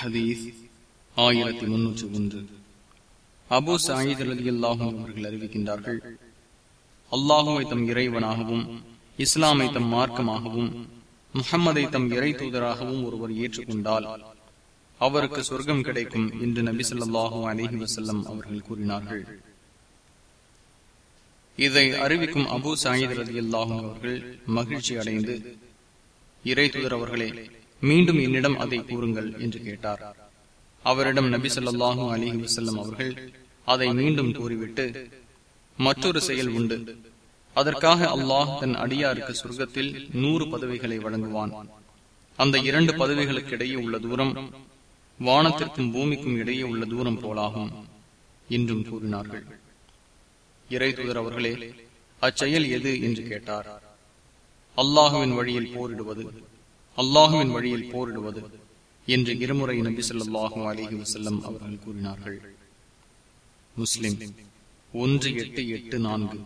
ஹதீஸ் ஆயிரத்தி முன்னூற்றி ஒன்று. அபு சாயித் அலி அல்லாஹும் அவர்கள் அறிவிக்கின்றார்கள் அல்லாஹுவை தம் இறைவனாகவும் இஸ்லாமை தம் மார்க்கமாகவும் முகம்மதை தம் இறை தூதராகவும் ஒருவர் ஏற்றுக்கொண்டால் அவருக்கு சொர்க்கம் கிடைக்கும் என்று நபி சொல்லாஹு அலஹி வசல்லம் அவர்கள் கூறினார்கள். இதை அறிவிக்கும் அபு சாயித் அலி அல்லாஹும் அவர்கள் மகிழ்ச்சி அடைந்து இறை தூதர் அவர்களே மீண்டும் என்னிடம் அதை கூறுங்கள் என்று கேட்டார். அவரிடம் நபி சொல்லாஹு அலிஹி வசல்லம் அவர்கள் அதை மீண்டும் கூறிவிட்டு மற்றொரு செயல் உண்டு. அதற்காக அல்லாஹ் தன் அடியாருக்கு சொர்க்கத்தில் நூறு பதவிகளை வழங்குவான். அந்த இரண்டு பதவிகளுக்கு இடையே உள்ள தூரம் வானத்திற்கும் பூமிக்கும் இடையே உள்ள தூரம் போலாகும் என்றும் கூறினார்கள். இறை தூதர் அவர்களே அச்செயல் எது என்று கேட்டார். அல்லாஹுவின் வழியில் போரிடுவது அல்லாஹுவின் வழியில் போரிடுவது என்று இருமுறை நபி சொல்லாஹு அலிஹி வசல்லம் அவர்கள் கூறினார்கள். முஸ்லிம் ஒன்று எட்டு எட்டு நான்கு.